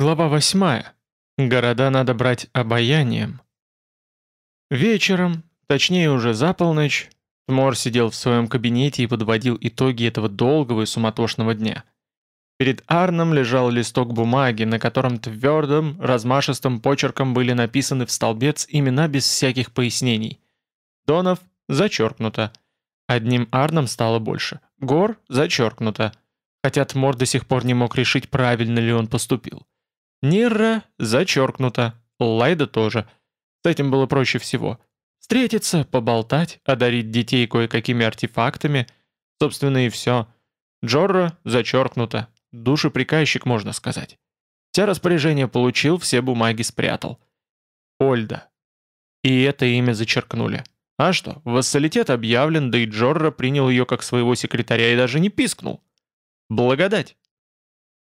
Глава восьмая. Города надо брать обаянием. Вечером, точнее уже за полночь, Тмор сидел в своем кабинете и подводил итоги этого долгого и суматошного дня. Перед Арном лежал листок бумаги, на котором твердым, размашистым почерком были написаны в столбец имена без всяких пояснений. Донов – зачеркнуто. Одним Арном стало больше. Гор – зачеркнуто. Хотя Тмор до сих пор не мог решить, правильно ли он поступил. Нирра зачеркнуто, Лайда тоже. С этим было проще всего. Встретиться, поболтать, одарить детей кое-какими артефактами. Собственно и все. Джорро зачеркнуто. Душеприказчик, можно сказать. Все распоряжения получил, все бумаги спрятал. Ольда. И это имя зачеркнули. А что, вассалитет объявлен, да и Джорро принял ее как своего секретаря и даже не пискнул. Благодать.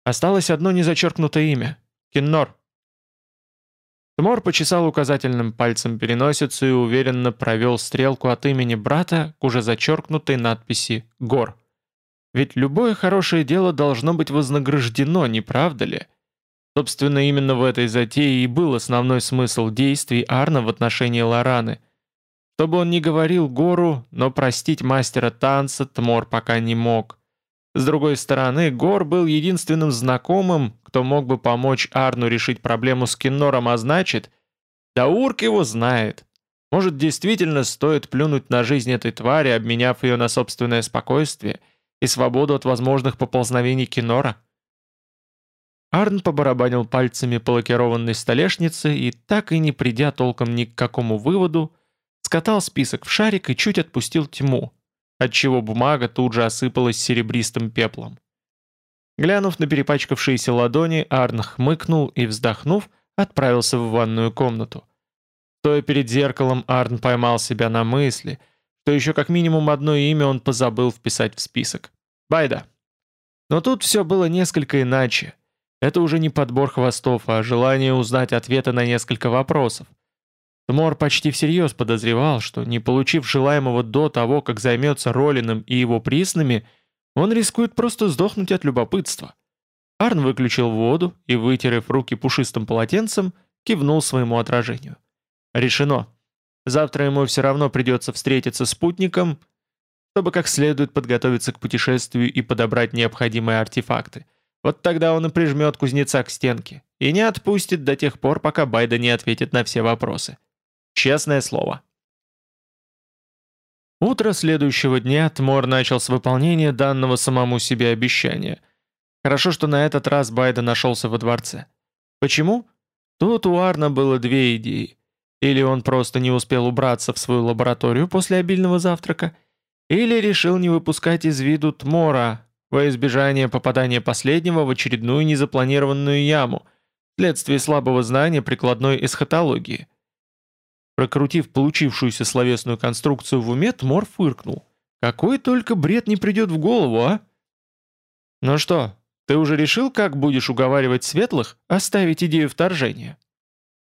Осталось одно незачеркнутое имя. Киннор!» Тмор почесал указательным пальцем переносицу и уверенно провел стрелку от имени брата к уже зачеркнутой надписи «Гор». Ведь любое хорошее дело должно быть вознаграждено, не правда ли? Собственно, именно в этой затее и был основной смысл действий Арна в отношении Лораны. Чтобы он не говорил Гору, но простить мастера танца Тмор пока не мог. С другой стороны, Гор был единственным знакомым, кто мог бы помочь Арну решить проблему с Киннором, а значит, Даурк его знает. Может, действительно стоит плюнуть на жизнь этой твари, обменяв ее на собственное спокойствие и свободу от возможных поползновений Кинора? Арн побарабанил пальцами по лакированной столешнице и, так и не придя толком ни к какому выводу, скатал список в шарик и чуть отпустил тьму, отчего бумага тут же осыпалась серебристым пеплом. Глянув на перепачкавшиеся ладони, Арн хмыкнул и, вздохнув, отправился в ванную комнату. Стоя перед зеркалом, Арн поймал себя на мысли, что еще как минимум одно имя он позабыл вписать в список. Байда. Но тут все было несколько иначе. Это уже не подбор хвостов, а желание узнать ответы на несколько вопросов. Тмор почти всерьез подозревал, что, не получив желаемого до того, как займется Ролином и его приснами, он рискует просто сдохнуть от любопытства. Арн выключил воду и, вытерев руки пушистым полотенцем, кивнул своему отражению. Решено. Завтра ему все равно придется встретиться с спутником, чтобы как следует подготовиться к путешествию и подобрать необходимые артефакты. Вот тогда он и прижмет кузнеца к стенке и не отпустит до тех пор, пока Байда не ответит на все вопросы. Честное слово. Утро следующего дня Тмор начал с выполнения данного самому себе обещания. Хорошо, что на этот раз Байда нашелся во дворце. Почему? Тут у Арна было две идеи. Или он просто не успел убраться в свою лабораторию после обильного завтрака, или решил не выпускать из виду Тмора во избежание попадания последнего в очередную незапланированную яму вследствие слабого знания прикладной эсхатологии – Прокрутив получившуюся словесную конструкцию в уме, Тмор фыркнул. «Какой только бред не придет в голову, а?» «Ну что, ты уже решил, как будешь уговаривать светлых оставить идею вторжения?»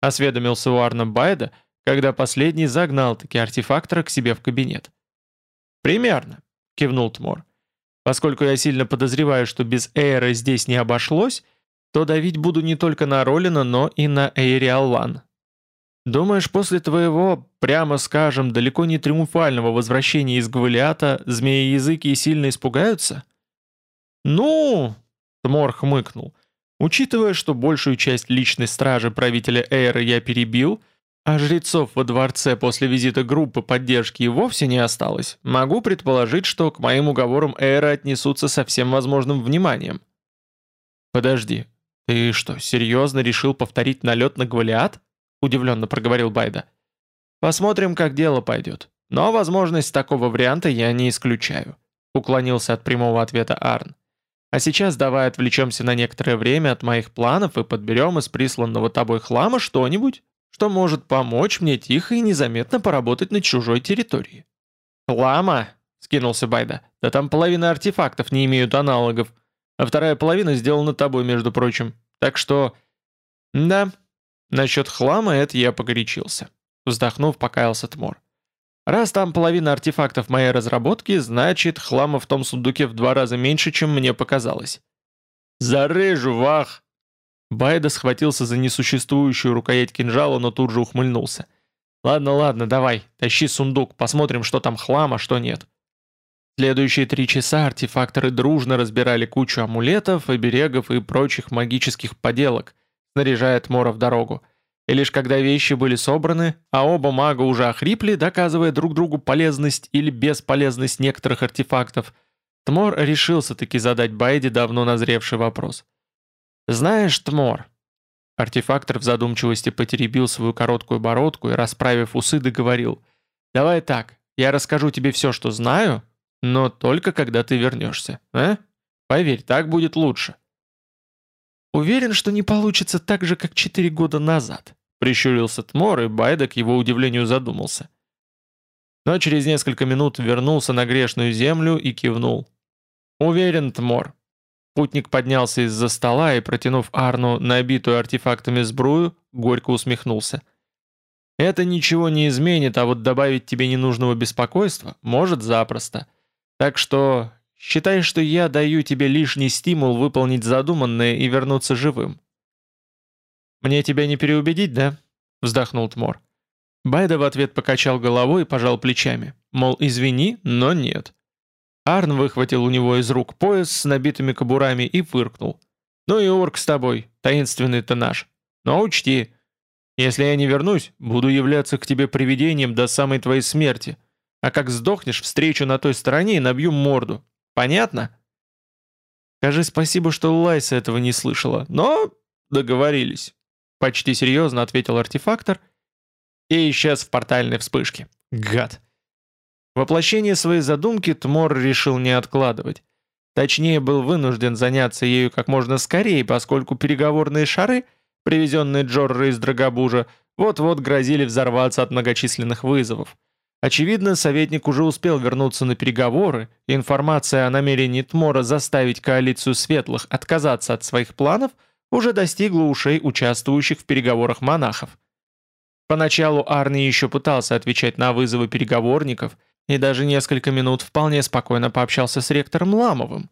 Осведомился у Арна Байда, когда последний загнал-таки артефактора к себе в кабинет. «Примерно», — кивнул Тмор. «Поскольку я сильно подозреваю, что без Эйра здесь не обошлось, то давить буду не только на Ролина, но и на Эйриалван, Думаешь, после твоего, прямо скажем, далеко не триумфального возвращения из Гвалиата змеи-языки сильно испугаются? Ну, Тмор хмыкнул. Учитывая, что большую часть личной стражи правителя Эйра я перебил, а жрецов во дворце после визита группы поддержки и вовсе не осталось, могу предположить, что к моим уговорам Эйра отнесутся со всем возможным вниманием. Подожди, ты что, серьезно решил повторить налет на Гвалиат? Удивленно проговорил Байда. «Посмотрим, как дело пойдет. Но возможность такого варианта я не исключаю», уклонился от прямого ответа Арн. «А сейчас давай отвлечемся на некоторое время от моих планов и подберем из присланного тобой хлама что-нибудь, что может помочь мне тихо и незаметно поработать на чужой территории». «Хлама?» — скинулся Байда. «Да там половина артефактов не имеют аналогов, а вторая половина сделана тобой, между прочим. Так что...» «Да, Насчет хлама это я погорячился. Вздохнув, покаялся Тмор. Раз там половина артефактов моей разработки, значит, хлама в том сундуке в два раза меньше, чем мне показалось. «Зарыжу, вах!» Байда схватился за несуществующую рукоять кинжала, но тут же ухмыльнулся. «Ладно, ладно, давай, тащи сундук, посмотрим, что там хлам, а что нет». Следующие три часа артефакторы дружно разбирали кучу амулетов, оберегов и прочих магических поделок, снаряжая Тмора в дорогу. И лишь когда вещи были собраны, а оба мага уже охрипли, доказывая друг другу полезность или бесполезность некоторых артефактов, Тмор решился таки задать Байде давно назревший вопрос. «Знаешь, Тмор...» Артефактор в задумчивости потеребил свою короткую бородку и, расправив усы, договорил. «Давай так, я расскажу тебе все, что знаю, но только когда ты вернешься, а? Поверь, так будет лучше». «Уверен, что не получится так же, как четыре года назад», прищурился Тмор, и Байда к его удивлению задумался. Но через несколько минут вернулся на грешную землю и кивнул. «Уверен, Тмор». Путник поднялся из-за стола и, протянув Арну набитую артефактами сбрую, горько усмехнулся. «Это ничего не изменит, а вот добавить тебе ненужного беспокойства может запросто. Так что считай, что я даю тебе лишний стимул выполнить задуманное и вернуться живым». «Мне тебя не переубедить, да?» — вздохнул Тмор. Байда в ответ покачал головой и пожал плечами. Мол, извини, но нет. Арн выхватил у него из рук пояс с набитыми кобурами и фыркнул. «Ну и орк с тобой, таинственный-то наш. Но учти, если я не вернусь, буду являться к тебе привидением до самой твоей смерти. А как сдохнешь, встречу на той стороне и набью морду. Понятно? Скажи спасибо, что Лайса этого не слышала, но договорились. Почти серьезно ответил артефактор и исчез в портальной вспышке. Гад. Воплощение своей задумки Тмор решил не откладывать. Точнее, был вынужден заняться ею как можно скорее, поскольку переговорные шары, привезенные Джорро из Драгобужа, вот-вот грозили взорваться от многочисленных вызовов. Очевидно, советник уже успел вернуться на переговоры, и информация о намерении Тмора заставить коалицию светлых отказаться от своих планов уже достигла ушей участвующих в переговорах монахов. Поначалу Арни еще пытался отвечать на вызовы переговорников и даже несколько минут вполне спокойно пообщался с ректором Ламовым.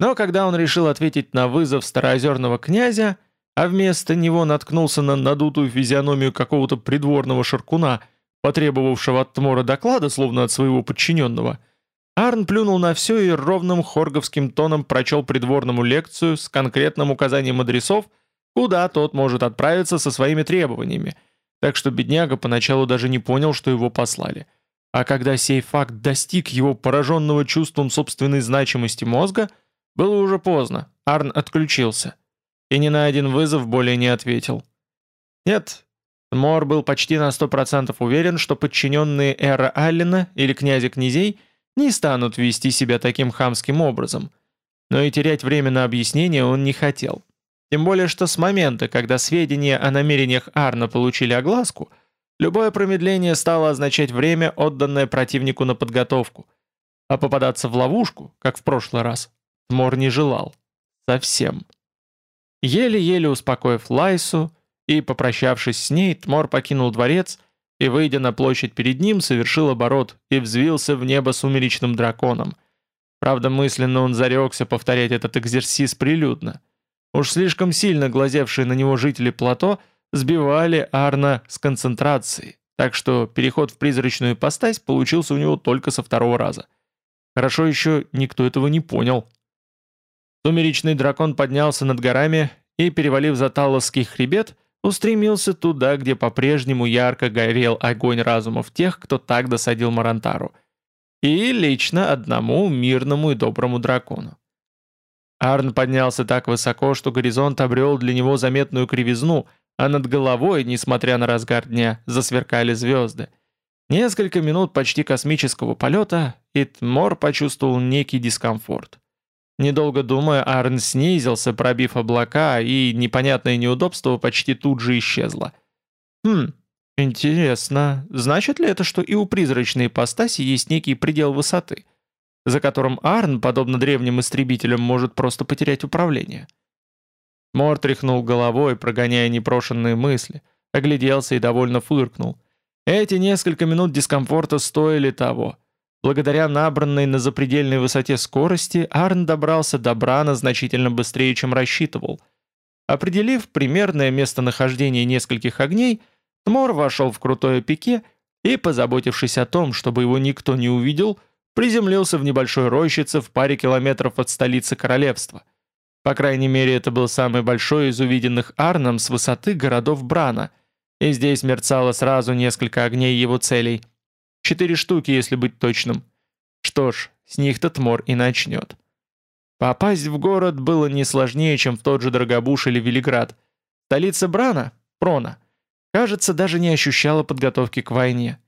Но когда он решил ответить на вызов староозерного князя, а вместо него наткнулся на надутую физиономию какого-то придворного шаркуна – потребовавшего от Тмора доклада, словно от своего подчиненного, Арн плюнул на все и ровным хорговским тоном прочел придворному лекцию с конкретным указанием адресов, куда тот может отправиться со своими требованиями, так что бедняга поначалу даже не понял, что его послали. А когда сей факт достиг его пораженного чувством собственной значимости мозга, было уже поздно, Арн отключился. И ни на один вызов более не ответил. Нет, Мор был почти на 100% уверен, что подчиненные Эра Аллена или князя князей не станут вести себя таким хамским образом. Но и терять время на объяснение он не хотел. Тем более, что с момента, когда сведения о намерениях Арна получили огласку, любое промедление стало означать время, отданное противнику на подготовку. А попадаться в ловушку, как в прошлый раз, Мор не желал. Совсем. Еле-еле успокоив Лайсу, и, попрощавшись с ней, Тмор покинул дворец и, выйдя на площадь перед ним, совершил оборот и взвился в небо сумеречным драконом. Правда, мысленно он зарекся повторять этот экзерсис прилюдно. Уж слишком сильно глазевшие на него жители плато сбивали Арна с концентрацией, так что переход в призрачную ипостась получился у него только со второго раза. Хорошо еще никто этого не понял. Сумеречный дракон поднялся над горами и, перевалив за Талосский хребет, устремился туда, где по-прежнему ярко горел огонь разумов тех, кто так досадил Марантару, и лично одному мирному и доброму дракону. Арн поднялся так высоко, что горизонт обрел для него заметную кривизну, а над головой, несмотря на разгар дня, засверкали звезды. Несколько минут почти космического полета, и Тмор почувствовал некий дискомфорт. Недолго думая, Арн снизился, пробив облака, и непонятное неудобство почти тут же исчезло. Хм, интересно, значит ли это, что и у призрачной ипостаси есть некий предел высоты, за которым Арн, подобно древним истребителям, может просто потерять управление? Мор тряхнул головой, прогоняя непрошенные мысли, огляделся и довольно фыркнул. Эти несколько минут дискомфорта стоили того — Благодаря набранной на запредельной высоте скорости, Арн добрался до Брана значительно быстрее, чем рассчитывал. Определив примерное местонахождение нескольких огней, Тмор вошел в крутое пике и, позаботившись о том, чтобы его никто не увидел, приземлился в небольшой рощице в паре километров от столицы королевства. По крайней мере, это был самый большой из увиденных Арном с высоты городов Брана, и здесь мерцало сразу несколько огней его целей. Четыре штуки, если быть точным. Что ж, с них-то Тмор и начнет. Попасть в город было не сложнее, чем в тот же Драгобуш или Велиград. Столица Брана, Прона, кажется, даже не ощущала подготовки к войне.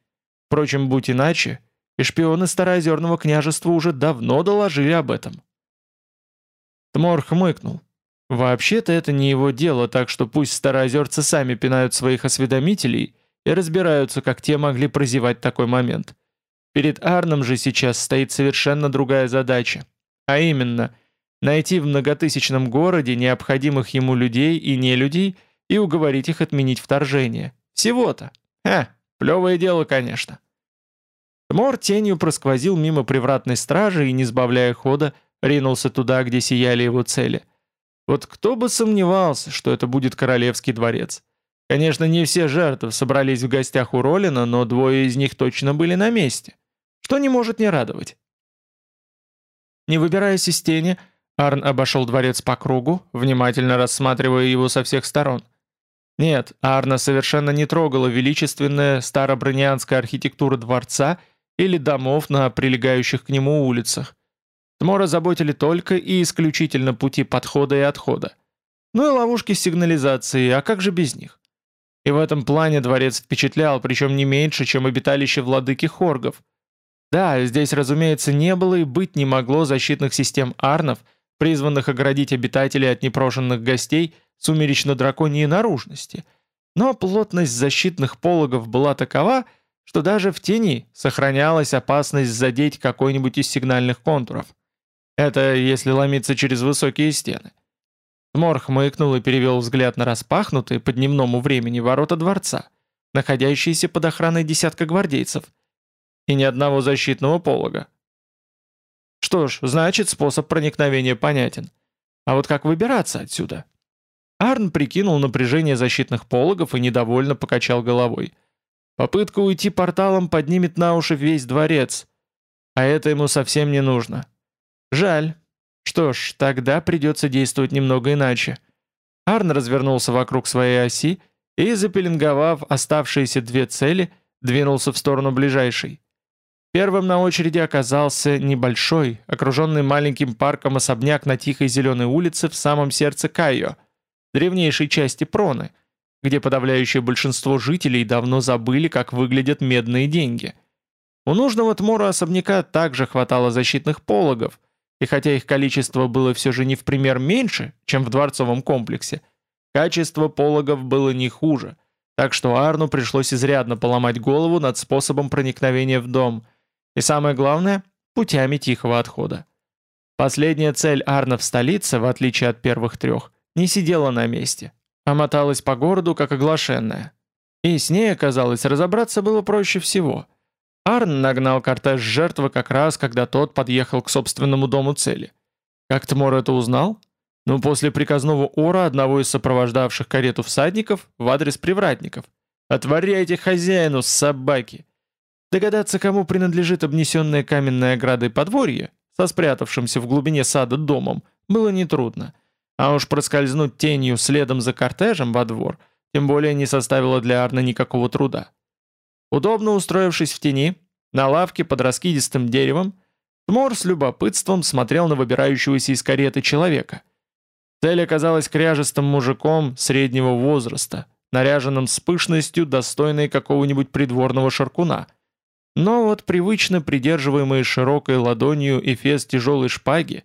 Впрочем, будь иначе, и шпионы Староозерного княжества уже давно доложили об этом. Тмор хмыкнул. Вообще-то это не его дело, так что пусть староозерцы сами пинают своих осведомителей и разбираются, как те могли прозевать такой момент. Перед Арном же сейчас стоит совершенно другая задача. А именно, найти в многотысячном городе необходимых ему людей и нелюдей и уговорить их отменить вторжение. Всего-то. Ха, плевое дело, конечно. Тмор тенью просквозил мимо привратной стражи и, не сбавляя хода, ринулся туда, где сияли его цели. Вот кто бы сомневался, что это будет королевский дворец. Конечно, не все жертвы собрались в гостях у Ролина, но двое из них точно были на месте. Что не может не радовать. Не выбираясь из тени, Арн обошел дворец по кругу, внимательно рассматривая его со всех сторон. Нет, Арна совершенно не трогала величественная старобронианская архитектура дворца или домов на прилегающих к нему улицах. Тмора заботили только и исключительно пути подхода и отхода. Ну и ловушки сигнализации, а как же без них? И в этом плане дворец впечатлял, причем не меньше, чем обиталище владыки Хоргов – да, здесь, разумеется, не было и быть не могло защитных систем арнов, призванных оградить обитателей от непрошенных гостей сумеречно-драконьей наружности. Но плотность защитных пологов была такова, что даже в тени сохранялась опасность задеть какой-нибудь из сигнальных контуров. Это если ломиться через высокие стены. Тмор хмыкнул и перевел взгляд на распахнутые по дневному времени ворота дворца, находящиеся под охраной десятка гвардейцев – и ни одного защитного полога. Что ж, значит, способ проникновения понятен. А вот как выбираться отсюда? Арн прикинул напряжение защитных пологов и недовольно покачал головой. Попытка уйти порталом поднимет на уши весь дворец, а это ему совсем не нужно. Жаль. Что ж, тогда придется действовать немного иначе. Арн развернулся вокруг своей оси и, запеленговав оставшиеся две цели, двинулся в сторону ближайшей. Первым на очереди оказался небольшой, окруженный маленьким парком особняк на тихой зеленой улице в самом сердце Кайо, древнейшей части Проны, где подавляющее большинство жителей давно забыли, как выглядят медные деньги. У нужного Тмора особняка также хватало защитных пологов, и хотя их количество было все же не в пример меньше, чем в дворцовом комплексе, качество пологов было не хуже, так что Арну пришлось изрядно поломать голову над способом проникновения в дом – и самое главное, путями тихого отхода. Последняя цель Арна в столице, в отличие от первых трех, не сидела на месте, а моталась по городу как оглашенная. И с ней, оказалось, разобраться было проще всего. Арн нагнал кортеж жертвы как раз, когда тот подъехал к собственному дому цели. Как Тмор это узнал? Ну, после приказного ора одного из сопровождавших карету всадников в адрес привратников. «Отворяйте хозяину, собаки!» Догадаться, кому принадлежит обнесенное каменной оградой подворье, со спрятавшимся в глубине сада домом, было нетрудно. А уж проскользнуть тенью следом за кортежем во двор, тем более не составило для Арна никакого труда. Удобно устроившись в тени, на лавке под раскидистым деревом, Тмор с любопытством смотрел на выбирающегося из кареты человека. Цель оказалась кряжестым мужиком среднего возраста, наряженным с пышностью, достойной какого-нибудь придворного шаркуна – но вот привычно придерживаемый широкой ладонью эфес тяжелой шпаги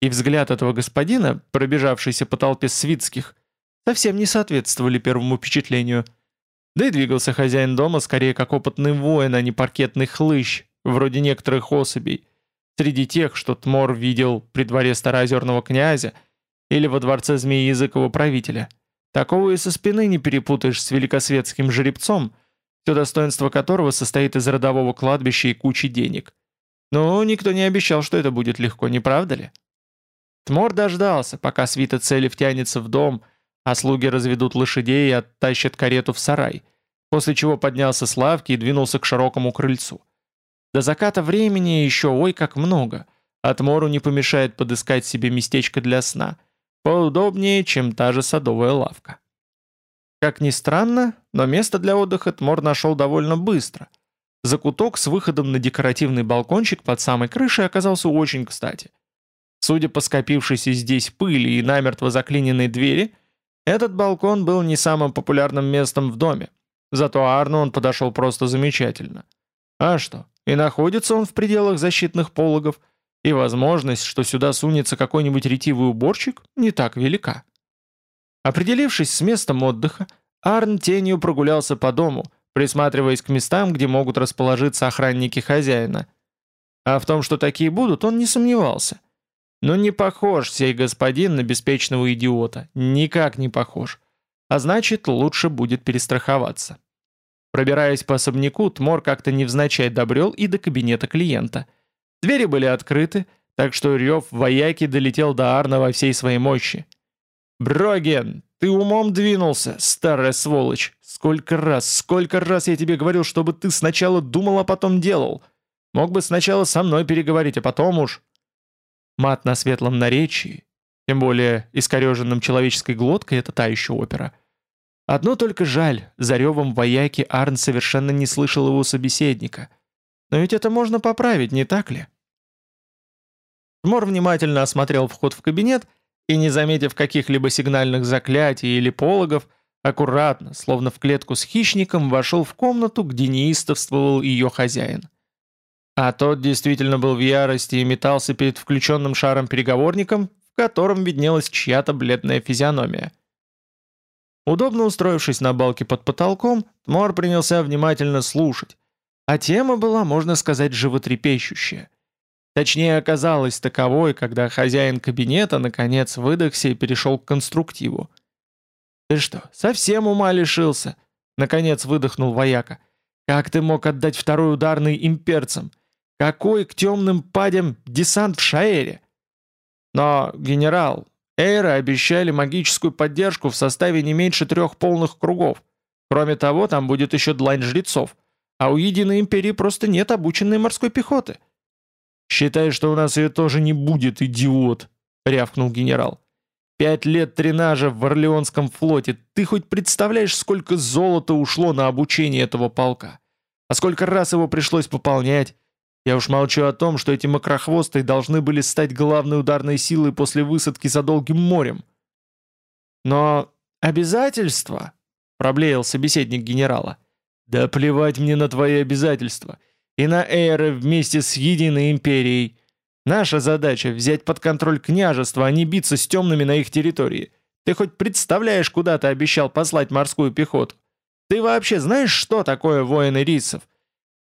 и взгляд этого господина, пробежавшийся по толпе свитских, совсем не соответствовали первому впечатлению. Да и двигался хозяин дома скорее как опытный воин, а не паркетный хлыщ, вроде некоторых особей, среди тех, что Тмор видел при дворе староозерного князя или во дворце змеи-языкого правителя. Такого и со спины не перепутаешь с великосветским жеребцом – все достоинство которого состоит из родового кладбища и кучи денег. Но никто не обещал, что это будет легко, не правда ли? Тмор дождался, пока свита цели втянется в дом, а слуги разведут лошадей и оттащат карету в сарай, после чего поднялся с лавки и двинулся к широкому крыльцу. До заката времени еще ой как много, Отмору не помешает подыскать себе местечко для сна, поудобнее, чем та же садовая лавка. Как ни странно, но место для отдыха Тмор нашел довольно быстро. Закуток с выходом на декоративный балкончик под самой крышей оказался очень кстати. Судя по скопившейся здесь пыли и намертво заклиненной двери, этот балкон был не самым популярным местом в доме. Зато Арну он подошел просто замечательно. А что, и находится он в пределах защитных пологов, и возможность, что сюда сунется какой-нибудь ретивый уборщик, не так велика. Определившись с местом отдыха, Арн тенью прогулялся по дому, присматриваясь к местам, где могут расположиться охранники хозяина. А в том, что такие будут, он не сомневался. Но не похож сей господин на беспечного идиота, никак не похож. А значит, лучше будет перестраховаться. Пробираясь по особняку, Тмор как-то невзначай добрел и до кабинета клиента. Двери были открыты, так что рев вояки долетел до Арна во всей своей мощи. «Броген, ты умом двинулся, старая сволочь! Сколько раз, сколько раз я тебе говорил, чтобы ты сначала думал, а потом делал! Мог бы сначала со мной переговорить, а потом уж...» Мат на светлом наречии, тем более искореженным человеческой глоткой, это та еще опера. Одно только жаль, за ревом вояки Арн совершенно не слышал его собеседника. Но ведь это можно поправить, не так ли? Мор внимательно осмотрел вход в кабинет и, не заметив каких-либо сигнальных заклятий или пологов, аккуратно, словно в клетку с хищником, вошел в комнату, где неистовствовал ее хозяин. А тот действительно был в ярости и метался перед включенным шаром-переговорником, в котором виднелась чья-то бледная физиономия. Удобно устроившись на балке под потолком, Тмор принялся внимательно слушать, а тема была, можно сказать, животрепещущая. Точнее, оказалась таковой, когда хозяин кабинета наконец выдохся и перешел к конструктиву. «Ты что, совсем ума лишился?» Наконец выдохнул вояка. «Как ты мог отдать второй ударный имперцам? Какой к темным падям десант в Шаэре?» «Но, генерал, Эйры обещали магическую поддержку в составе не меньше трех полных кругов. Кроме того, там будет еще длань жрецов. А у Единой Империи просто нет обученной морской пехоты». «Считай, что у нас ее тоже не будет, идиот!» — рявкнул генерал. «Пять лет тренажа в Орлеонском флоте. Ты хоть представляешь, сколько золота ушло на обучение этого полка? А сколько раз его пришлось пополнять? Я уж молчу о том, что эти макрохвосты должны были стать главной ударной силой после высадки за Долгим морем». «Но обязательства?» — проблеял собеседник генерала. «Да плевать мне на твои обязательства и на Эйры вместе с Единой Империей. Наша задача — взять под контроль княжество, а не биться с темными на их территории. Ты хоть представляешь, куда ты обещал послать морскую пехоту? Ты вообще знаешь, что такое воины рисов?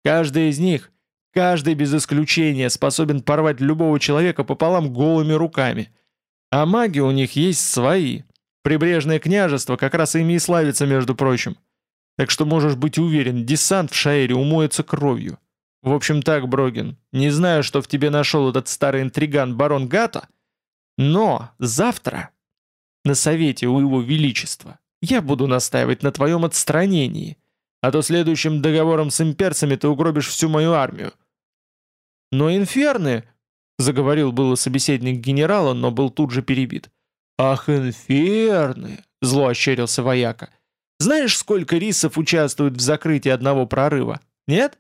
Каждый из них, каждый без исключения, способен порвать любого человека пополам голыми руками. А маги у них есть свои. Прибрежное княжество как раз ими и славится, между прочим. Так что можешь быть уверен, десант в Шаэре умоется кровью. В общем так, Брогин, не знаю, что в тебе нашел этот старый интриган барон Гата, но завтра на совете у его величества я буду настаивать на твоем отстранении, а то следующим договором с имперцами ты угробишь всю мою армию. Но инферны, заговорил было собеседник генерала, но был тут же перебит. Ах, инферны, зло ощерился вояка. Знаешь, сколько рисов участвует в закрытии одного прорыва? Нет?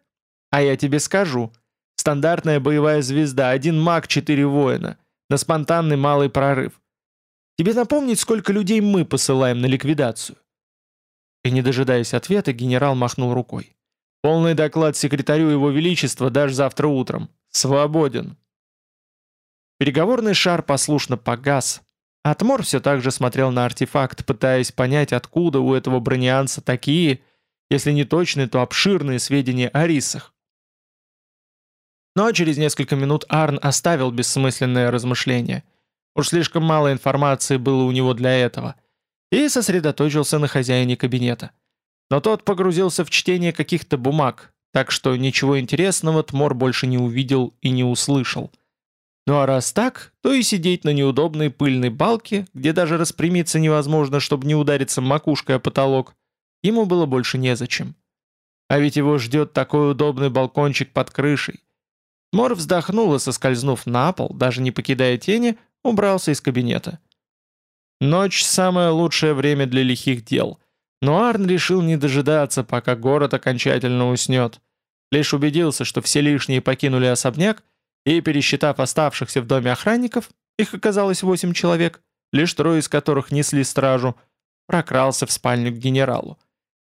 А я тебе скажу. Стандартная боевая звезда, один маг, четыре воина. На спонтанный малый прорыв. Тебе напомнить, сколько людей мы посылаем на ликвидацию?» И не дожидаясь ответа, генерал махнул рукой. «Полный доклад секретарю Его Величества дашь завтра утром. Свободен». Переговорный шар послушно погас. Атмор все так же смотрел на артефакт, пытаясь понять, откуда у этого бронианца такие, если не точные, то обширные сведения о рисах. Но через несколько минут Арн оставил бессмысленное размышление. Уж слишком мало информации было у него для этого. И сосредоточился на хозяине кабинета. Но тот погрузился в чтение каких-то бумаг, так что ничего интересного Тмор больше не увидел и не услышал. Ну а раз так, то и сидеть на неудобной пыльной балке, где даже распрямиться невозможно, чтобы не удариться макушкой о потолок, ему было больше незачем. А ведь его ждет такой удобный балкончик под крышей. Мор вздохнул и, соскользнув на пол, даже не покидая тени, убрался из кабинета. Ночь – самое лучшее время для лихих дел. Но Арн решил не дожидаться, пока город окончательно уснет. Лишь убедился, что все лишние покинули особняк, и, пересчитав оставшихся в доме охранников, их оказалось восемь человек, лишь трое из которых несли стражу, прокрался в спальню к генералу.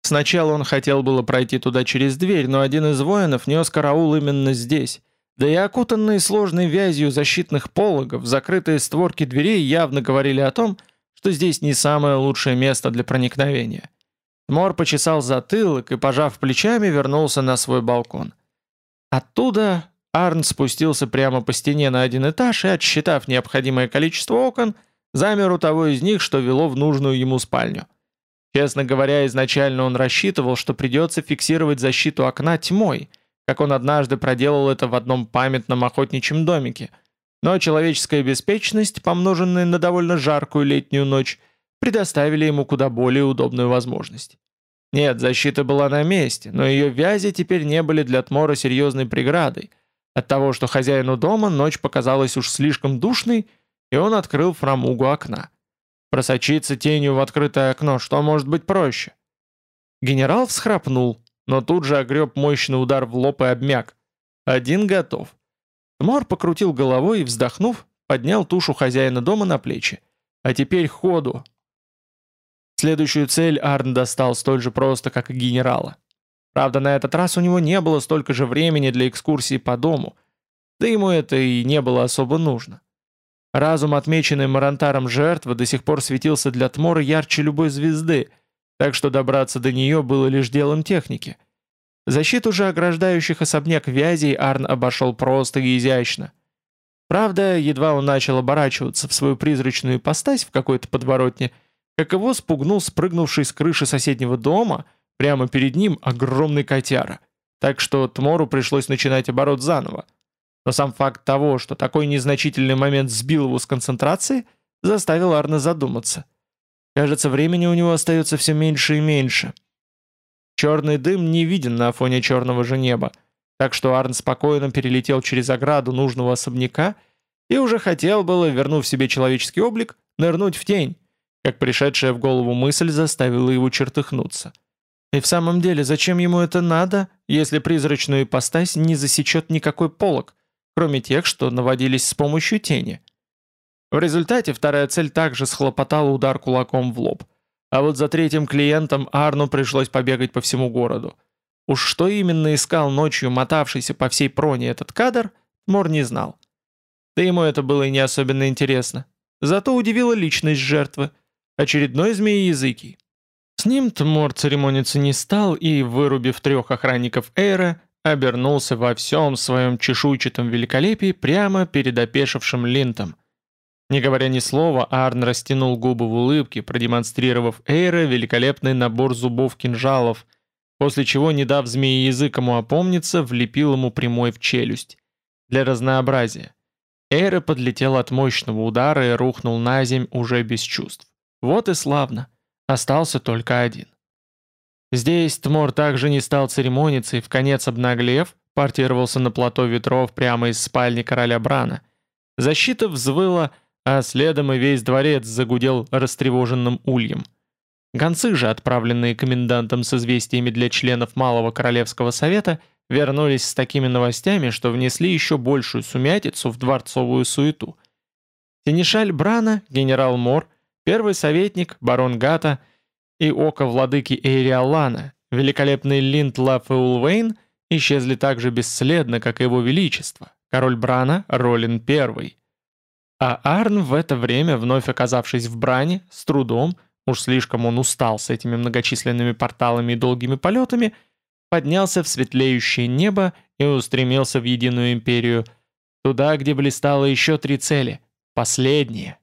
Сначала он хотел было пройти туда через дверь, но один из воинов нес караул именно здесь. Да и окутанные сложной вязью защитных пологов, закрытые створки дверей явно говорили о том, что здесь не самое лучшее место для проникновения. Мор почесал затылок и, пожав плечами, вернулся на свой балкон. Оттуда Арн спустился прямо по стене на один этаж и, отсчитав необходимое количество окон, замер у того из них, что вело в нужную ему спальню. Честно говоря, изначально он рассчитывал, что придется фиксировать защиту окна тьмой, как он однажды проделал это в одном памятном охотничьем домике. Но человеческая беспечность, помноженная на довольно жаркую летнюю ночь, предоставили ему куда более удобную возможность. Нет, защита была на месте, но ее вязи теперь не были для Тмора серьезной преградой. От того, что хозяину дома ночь показалась уж слишком душной, и он открыл фрамугу окна. Просочиться тенью в открытое окно, что может быть проще? Генерал всхрапнул, но тут же огреб мощный удар в лоб и обмяк. Один готов. Тмор покрутил головой и, вздохнув, поднял тушу хозяина дома на плечи. А теперь ходу. Следующую цель Арн достал столь же просто, как и генерала. Правда, на этот раз у него не было столько же времени для экскурсии по дому, да ему это и не было особо нужно. Разум, отмеченный Марантаром жертвы, до сих пор светился для Тмора ярче любой звезды, так что добраться до нее было лишь делом техники. Защиту же ограждающих особняк вязей Арн обошел просто и изящно. Правда, едва он начал оборачиваться в свою призрачную ипостась в какой-то подворотне, как его спугнул спрыгнувший с крыши соседнего дома, прямо перед ним огромный котяра. Так что Тмору пришлось начинать оборот заново. Но сам факт того, что такой незначительный момент сбил его с концентрации, заставил Арна задуматься. Кажется, времени у него остается все меньше и меньше. Черный дым не виден на фоне черного же неба, так что Арн спокойно перелетел через ограду нужного особняка и уже хотел было, вернув себе человеческий облик, нырнуть в тень, как пришедшая в голову мысль заставила его чертыхнуться. И в самом деле, зачем ему это надо, если призрачную ипостась не засечет никакой полог, кроме тех, что наводились с помощью тени. В результате вторая цель также схлопотала удар кулаком в лоб. А вот за третьим клиентом Арну пришлось побегать по всему городу. Уж что именно искал ночью мотавшийся по всей проне этот кадр, Мор не знал. Да ему это было и не особенно интересно. Зато удивила личность жертвы. Очередной змеи-языкий. С ним Тмор церемониться не стал и, вырубив трех охранников Эйра, обернулся во всем своем чешуйчатом великолепии прямо перед опешившим линтом. Не говоря ни слова, Арн растянул губы в улыбке, продемонстрировав Эйре великолепный набор зубов-кинжалов, после чего, не дав змеи язык опомниться, влепил ему прямой в челюсть. Для разнообразия. Эйре подлетел от мощного удара и рухнул на земь уже без чувств. Вот и славно. Остался только один. Здесь Тмор также не стал церемониться и в конец обнаглев, портировался на плато ветров прямо из спальни короля Брана. Защита взвыла, а следом и весь дворец загудел растревоженным ульем. Гонцы же, отправленные комендантом с известиями для членов Малого Королевского Совета, вернулись с такими новостями, что внесли еще большую сумятицу в дворцовую суету. Синишаль Брана, генерал Мор, первый советник, барон Гата — и око владыки Эйриалана, великолепный Линд Лафеулвейн, исчезли так же бесследно, как и его величество, король Брана Ролин I. А Арн в это время, вновь оказавшись в Бране, с трудом, уж слишком он устал с этими многочисленными порталами и долгими полетами, поднялся в светлеющее небо и устремился в Единую Империю, туда, где блистало еще три цели, последние —